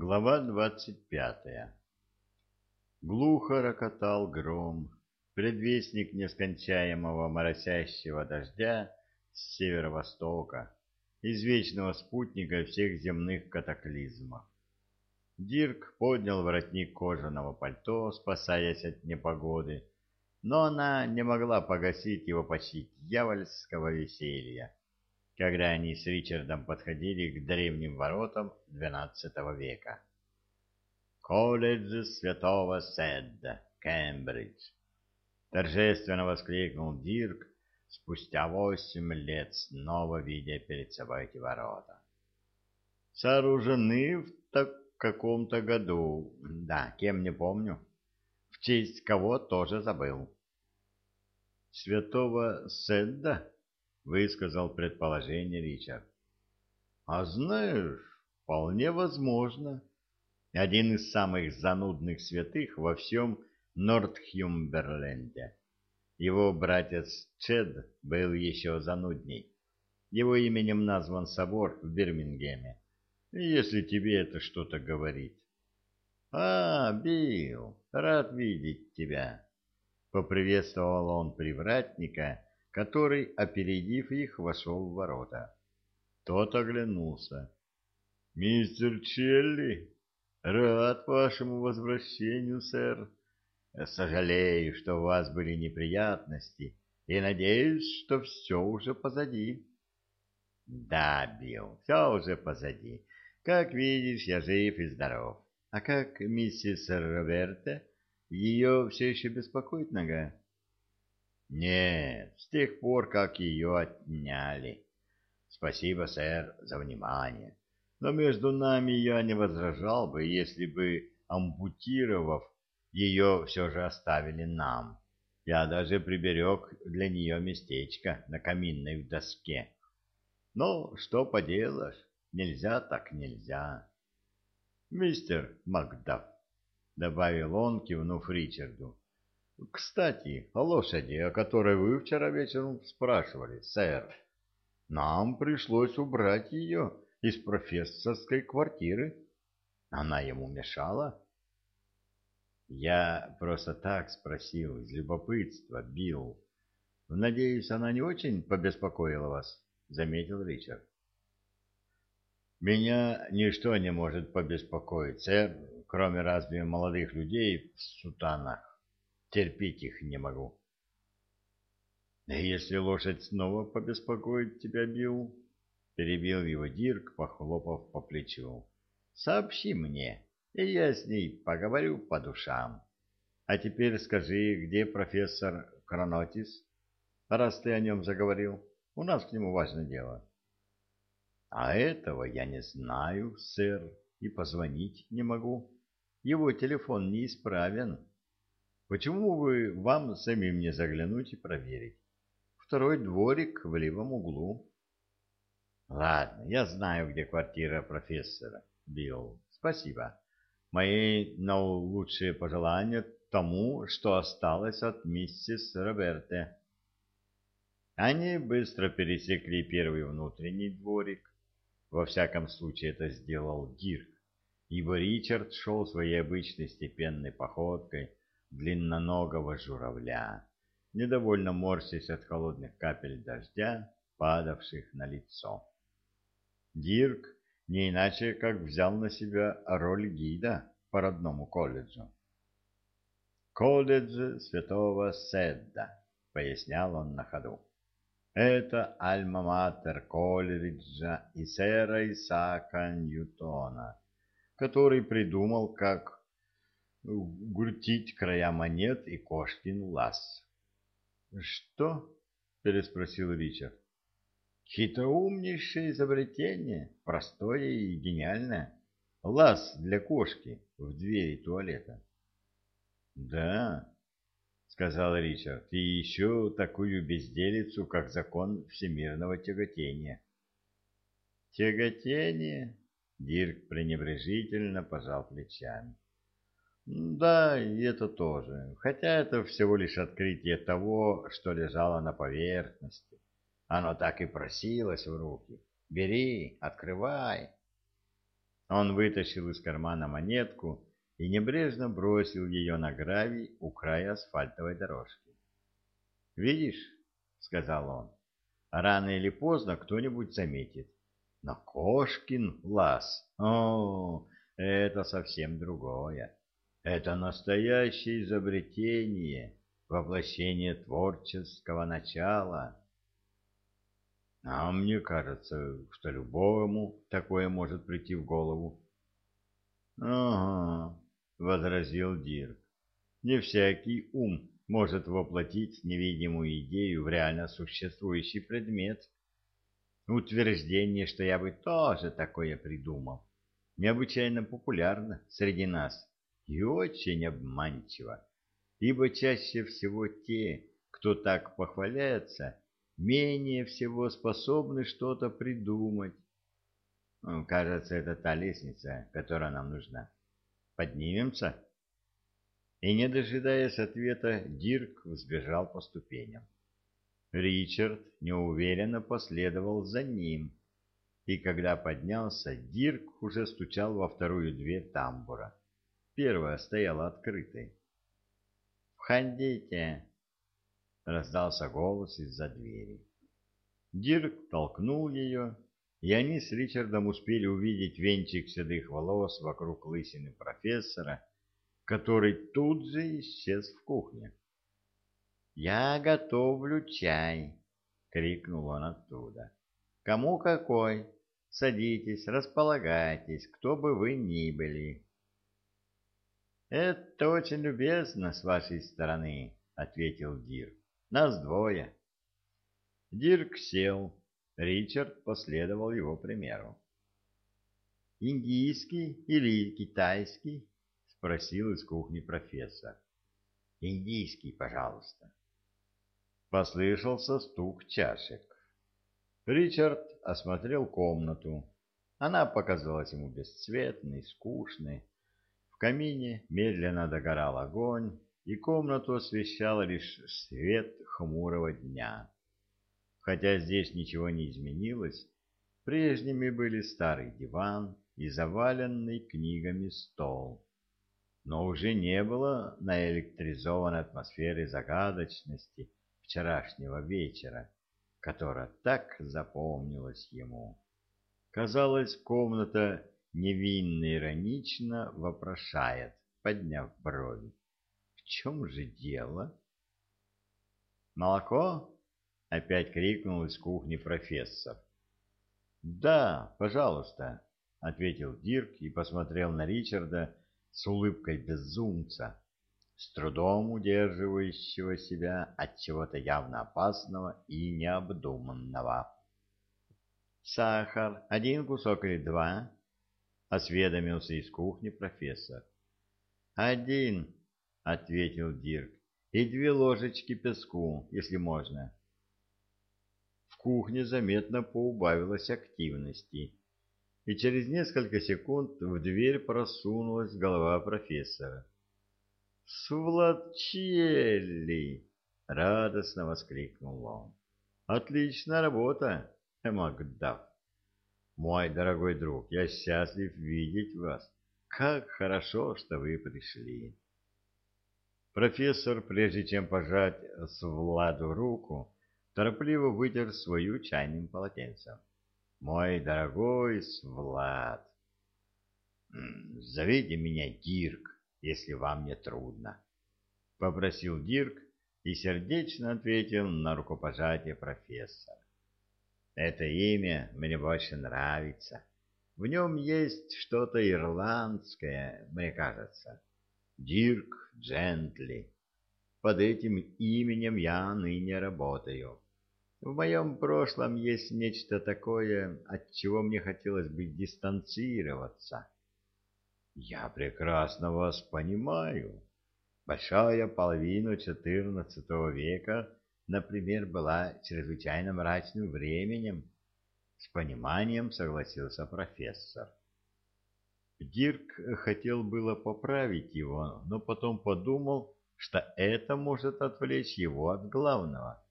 Глава двадцать пятая. Глухо рокотал гром, предвестник нескончаемого моросящего дождя с северо-востока, извечного спутника всех земных катаклизмов. Дирк поднял воротник кожаного пальто, спасаясь от непогоды, но она не могла погасить его почти дьявольского веселья когда они с Ричардом подходили к древним воротам XII века. «Колледж святого Седда, Кембридж!» — торжественно воскликнул Дирк, спустя восемь лет снова видя перед собой эти ворота. «Сооружены в так каком-то году, да, кем не помню, в честь кого тоже забыл». «Святого Седда?» Высказал предположение Ричард. А знаешь, вполне возможно. Один из самых занудных святых во всем Нортхюмберленде. Его братец Чед был еще занудней. Его именем назван собор в Бирмингеме, если тебе это что-то говорит. — А, Билл, рад видеть тебя! — поприветствовал он привратника, который, опередив их, вошел в ворота. Тот оглянулся. — Мистер Челли, рад вашему возвращению, сэр. Сожалею, что у вас были неприятности, и надеюсь, что все уже позади. — Да, Билл, все уже позади. Как видишь, я жив и здоров. А как миссис Роберта? Ее все еще беспокоит нога? Нет, с тех пор, как ее отняли. Спасибо, сэр, за внимание. Но между нами я не возражал бы, если бы, ампутировав, ее все же оставили нам. Я даже приберег для нее местечко на каминной доске. Но что поделаешь, нельзя так нельзя. Мистер Макдаф, — добавил он, кивнув Ричарду, кстати, о лошади, о которой вы вчера вечером спрашивали, сэр. Нам пришлось убрать ее из профессорской квартиры. Она ему мешала? Я просто так спросил, из любопытства, Билл. Надеюсь, она не очень побеспокоила вас, заметил Ричард. Меня ничто не может побеспокоить, сэр, кроме разве молодых людей в сутанах. Терпеть их не могу. Если лошадь снова побеспокоит тебя, Билл, перебил его Дирк, похлопав по плечу. Сообщи мне, и я с ней поговорю по душам. А теперь скажи, где профессор Кронотис, раз ты о нем заговорил. У нас к нему важное дело. А этого я не знаю, сэр, и позвонить не могу. Его телефон неисправен. Почему бы вам самим не заглянуть и проверить? Второй дворик в левом углу. Ладно, я знаю, где квартира профессора. Билл, спасибо. Мои наилучшие пожелания тому, что осталось от миссис Роберте. Они быстро пересекли первый внутренний дворик. Во всяком случае, это сделал Дирк, ибо Ричард шел своей обычной степенной походкой, длинноногого журавля, недовольно морщась от холодных капель дождя, падавших на лицо. Дирк не иначе как взял на себя роль гида по родному колледжу. «Колледж святого Седда», — пояснял он на ходу. «Это альма-матер колледжа и сэра Исаака Ньютона, который придумал, как гуртить края монет и кошкин лаз. — Что? — переспросил Ричард. — Хитроумнейшее изобретение, простое и гениальное. Лаз для кошки в двери туалета. — Да, — сказал Ричард, — и еще такую безделицу, как закон всемирного тяготения. — Тяготение? — Дирк пренебрежительно пожал плечами. — да, и это тоже. Хотя это всего лишь открытие того, что лежало на поверхности. Оно так и просилось в руки. Бери, открывай. Он вытащил из кармана монетку и небрежно бросил ее на гравий у края асфальтовой дорожки. «Видишь?» — сказал он. «Рано или поздно кто-нибудь заметит. Но Кошкин лаз, о, это совсем другое. Это настоящее изобретение, воплощение творческого начала. А мне кажется, что любому такое может прийти в голову. — Ага, — возразил Дирк, — не всякий ум может воплотить невидимую идею в реально существующий предмет. Утверждение, что я бы тоже такое придумал, необычайно популярно среди нас и очень обманчиво, ибо чаще всего те, кто так похваляется, менее всего способны что-то придумать. Кажется, это та лестница, которая нам нужна. Поднимемся? И, не дожидаясь ответа, Дирк взбежал по ступеням. Ричард неуверенно последовал за ним, и когда поднялся, Дирк уже стучал во вторую дверь тамбура. Первая стояла открытой. «Входите!» — раздался голос из-за двери. Дирк толкнул ее, и они с Ричардом успели увидеть венчик седых волос вокруг лысины профессора, который тут же исчез в кухне. «Я готовлю чай!» — крикнул он оттуда. «Кому какой? Садитесь, располагайтесь, кто бы вы ни были!» «Это очень любезно с вашей стороны», — ответил Дирк. «Нас двое». Дирк сел. Ричард последовал его примеру. «Индийский или китайский?» — спросил из кухни профессор. «Индийский, пожалуйста». Послышался стук чашек. Ричард осмотрел комнату. Она показалась ему бесцветной, скучной, в камине медленно догорал огонь, и комнату освещал лишь свет хмурого дня. Хотя здесь ничего не изменилось, прежними были старый диван и заваленный книгами стол. Но уже не было наэлектризованной атмосферы загадочности вчерашнего вечера, которая так запомнилась ему. Казалось, комната невинно иронично вопрошает, подняв брови. В чем же дело? Молоко? Опять крикнул из кухни профессор. Да, пожалуйста, ответил Дирк и посмотрел на Ричарда с улыбкой безумца, с трудом удерживающего себя от чего-то явно опасного и необдуманного. Сахар, один кусок или два? — осведомился из кухни профессор. «Один», — ответил Дирк, — «и две ложечки песку, если можно». В кухне заметно поубавилось активности, и через несколько секунд в дверь просунулась голова профессора. «Свлачели!» — радостно воскликнул он. «Отличная работа, Макдаф!» Мой дорогой друг, я счастлив видеть вас. Как хорошо, что вы пришли. Профессор, прежде чем пожать с Владу руку, торопливо вытер свою чайным полотенцем. Мой дорогой Свлад, зовите меня Дирк, если вам не трудно, — попросил Дирк и сердечно ответил на рукопожатие профессора. Это имя мне больше нравится. В нем есть что-то ирландское, мне кажется. Дирк Джентли. Под этим именем я ныне работаю. В моем прошлом есть нечто такое, от чего мне хотелось бы дистанцироваться. Я прекрасно вас понимаю. Большая половина XIV века например, была чрезвычайно мрачным временем. С пониманием согласился профессор. Дирк хотел было поправить его, но потом подумал, что это может отвлечь его от главного.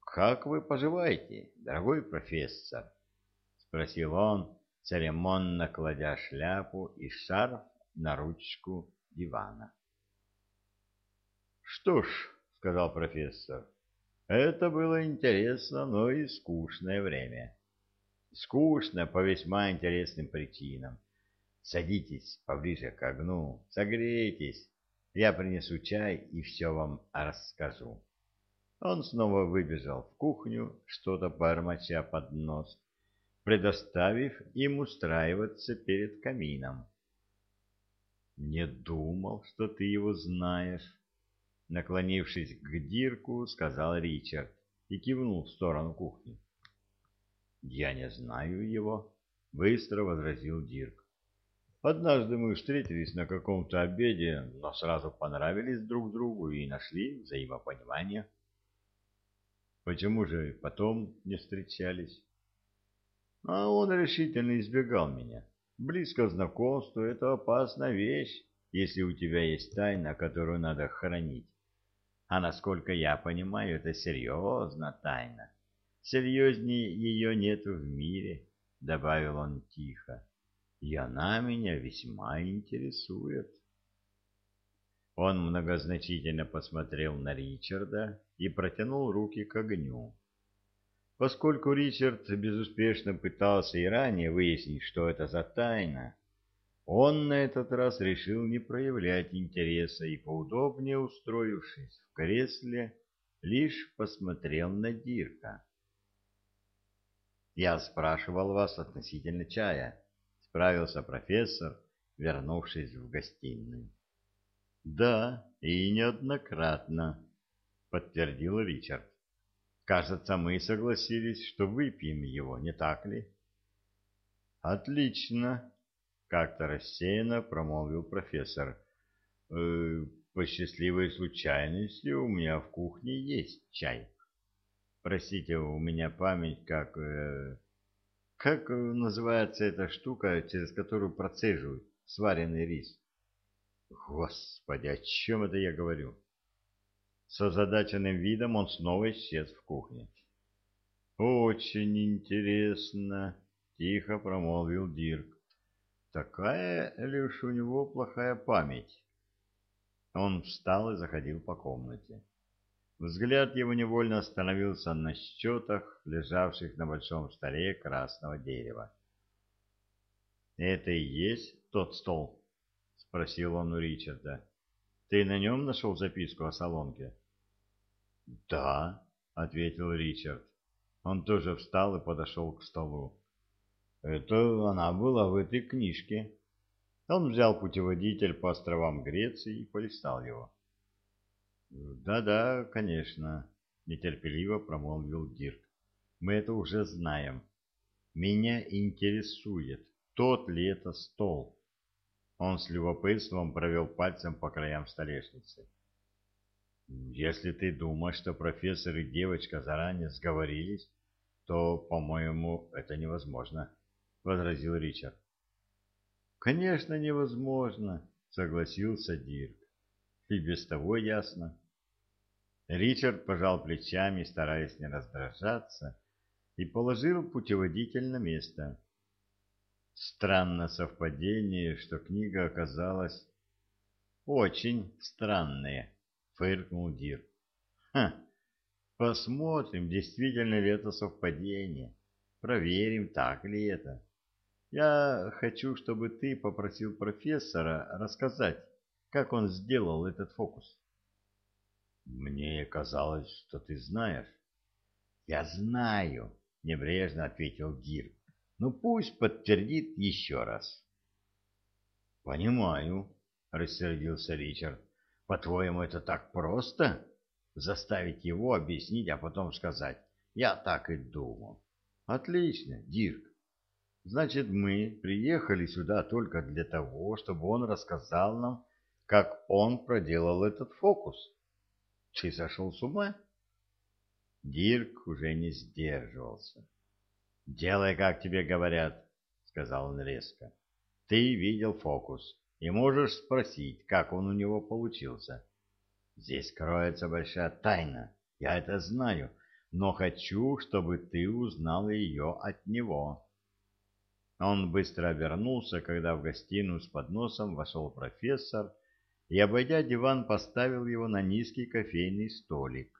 «Как вы поживаете, дорогой профессор?» — спросил он, церемонно кладя шляпу и шарф на ручку дивана. «Что ж», — сказал профессор, — «это было интересно, но и скучное время. Скучно по весьма интересным причинам. Садитесь поближе к огню, согрейтесь, я принесу чай и все вам расскажу». Он снова выбежал в кухню, что-то бормоча под нос, предоставив им устраиваться перед камином. «Не думал, что ты его знаешь», — наклонившись к Дирку, сказал Ричард и кивнул в сторону кухни. «Я не знаю его», — быстро возразил Дирк. «Однажды мы встретились на каком-то обеде, но сразу понравились друг другу и нашли взаимопонимание». Почему же потом не встречались? А он решительно избегал меня. Близко знакомство — это опасная вещь, если у тебя есть тайна, которую надо хранить. А насколько я понимаю, это серьезная тайна. Серьезнее ее нет в мире, — добавил он тихо. И она меня весьма интересует. Он многозначительно посмотрел на Ричарда и протянул руки к огню. Поскольку Ричард безуспешно пытался и ранее выяснить, что это за тайна, он на этот раз решил не проявлять интереса и, поудобнее устроившись в кресле, лишь посмотрел на Дирка. «Я спрашивал вас относительно чая», — справился профессор, вернувшись в гостиную. Да, и неоднократно, подтвердил Ричард. Кажется, мы согласились, что выпьем его, не так ли? Отлично, как-то рассеянно промолвил профессор. Э, по счастливой случайности у меня в кухне есть чай. Простите, у меня память как... Э, как называется эта штука, через которую процеживают сваренный рис? Господи, о чем это я говорю? С озадаченным видом он снова исчез в кухне. «Очень интересно», — тихо промолвил Дирк. «Такая ли уж у него плохая память?» Он встал и заходил по комнате. Взгляд его невольно остановился на счетах, лежавших на большом столе красного дерева. «Это и есть тот стол?» — спросил он у Ричарда. — Ты на нем нашел записку о Солонке? — Да, — ответил Ричард. Он тоже встал и подошел к столу. — Это она была в этой книжке. Он взял путеводитель по островам Греции и полистал его. «Да — конечно, — нетерпеливо промолвил Дирк. — Мы это уже знаем. Меня интересует, тот ли это стол. — он с любопытством провел пальцем по краям столешницы. «Если ты думаешь, что профессор и девочка заранее сговорились, то, по-моему, это невозможно», — возразил Ричард. «Конечно, невозможно», — согласился Дирк. «И без того ясно». Ричард пожал плечами, стараясь не раздражаться, и положил путеводитель на место. Странное совпадение, что книга оказалась... Очень странная, фыркнул Дир. Ха, посмотрим, действительно ли это совпадение. Проверим, так ли это. Я хочу, чтобы ты попросил профессора рассказать, как он сделал этот фокус. Мне казалось, что ты знаешь. Я знаю, небрежно ответил Дирк. Ну пусть подтвердит еще раз. Понимаю, рассердился Ричард. По-твоему, это так просто? Заставить его объяснить, а потом сказать. Я так и думал. Отлично, Дирк. Значит, мы приехали сюда только для того, чтобы он рассказал нам, как он проделал этот фокус. Ты сошел с ума? Дирк уже не сдерживался. «Делай, как тебе говорят», — сказал он резко. «Ты видел фокус и можешь спросить, как он у него получился. Здесь кроется большая тайна, я это знаю, но хочу, чтобы ты узнал ее от него». Он быстро обернулся, когда в гостиную с подносом вошел профессор и, обойдя диван, поставил его на низкий кофейный столик,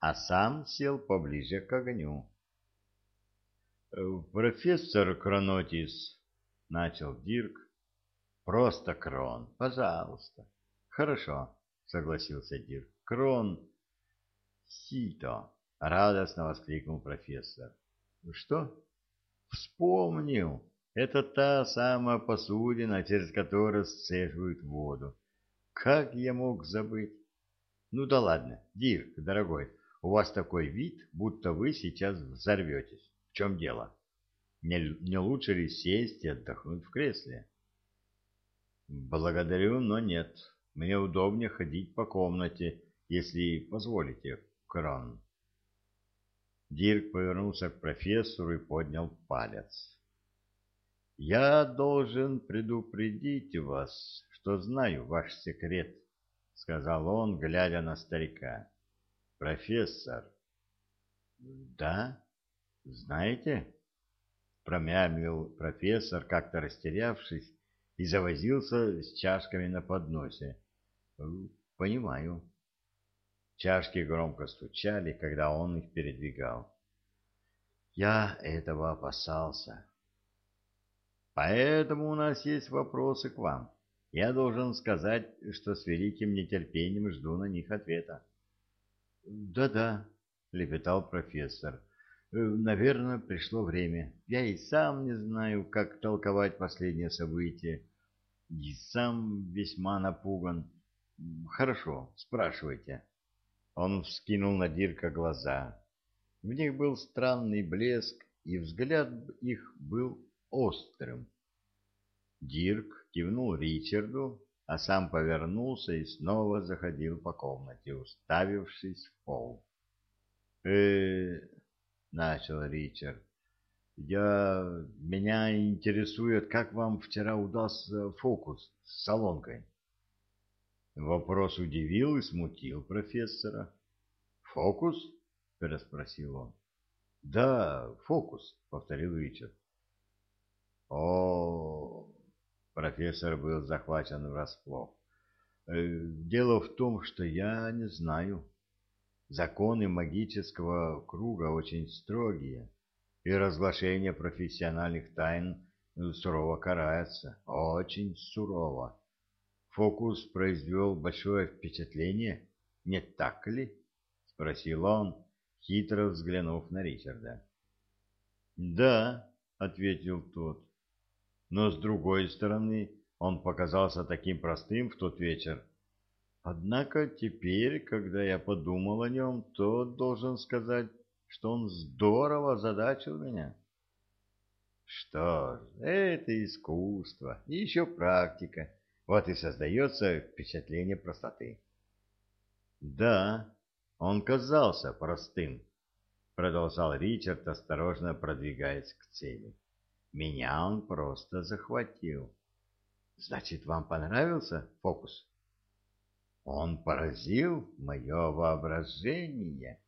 а сам сел поближе к огню. «Профессор Кронотис», — начал Дирк, — «просто Крон, пожалуйста». «Хорошо», — согласился Дирк, — «Крон...» «Сито», — радостно воскликнул профессор. «Что?» «Вспомнил. Это та самая посудина, через которую сцеживают воду. Как я мог забыть? Ну да ладно, Дирк, дорогой, у вас такой вид, будто вы сейчас взорветесь. В чем дело? Не, не лучше ли сесть и отдохнуть в кресле? Благодарю, но нет. Мне удобнее ходить по комнате, если позволите, Крон. Дирк повернулся к профессору и поднял палец. «Я должен предупредить вас, что знаю ваш секрет», — сказал он, глядя на старика. «Профессор». «Да? Знаете?» — промямлил профессор, как-то растерявшись, и завозился с чашками на подносе. «Понимаю». Чашки громко стучали, когда он их передвигал. «Я этого опасался». Поэтому у нас есть вопросы к вам. Я должен сказать, что с великим нетерпением жду на них ответа. Да-да, лепетал профессор. «Э, наверное, пришло время. Я и сам не знаю, как толковать последнее событие. И сам весьма напуган. Хорошо, спрашивайте. Он вскинул на Дирка глаза. В них был странный блеск, и взгляд их был острым. Дирк кивнул Ричарду, а сам повернулся и снова заходил по комнате, уставившись в пол. э начал Ричард. «Я... Меня интересует, как вам вчера удался фокус с солонкой?» Вопрос удивил и смутил профессора. «Фокус?» — переспросил он. «Да, фокус», — повторил Ричард. О, профессор был захвачен врасплох. Э, дело в том, что я не знаю. Законы магического круга очень строгие, и разглашение профессиональных тайн сурово карается, очень сурово. Фокус произвел большое впечатление, не так ли? — спросил он, хитро взглянув на Ричарда. — Да, — ответил тот, но с другой стороны он показался таким простым в тот вечер. Однако теперь, когда я подумал о нем, то должен сказать, что он здорово озадачил меня. Что ж, это искусство и еще практика. Вот и создается впечатление простоты. Да, он казался простым, продолжал Ричард, осторожно продвигаясь к цели. Меня он просто захватил. Значит, вам понравился фокус? Он поразил мое воображение.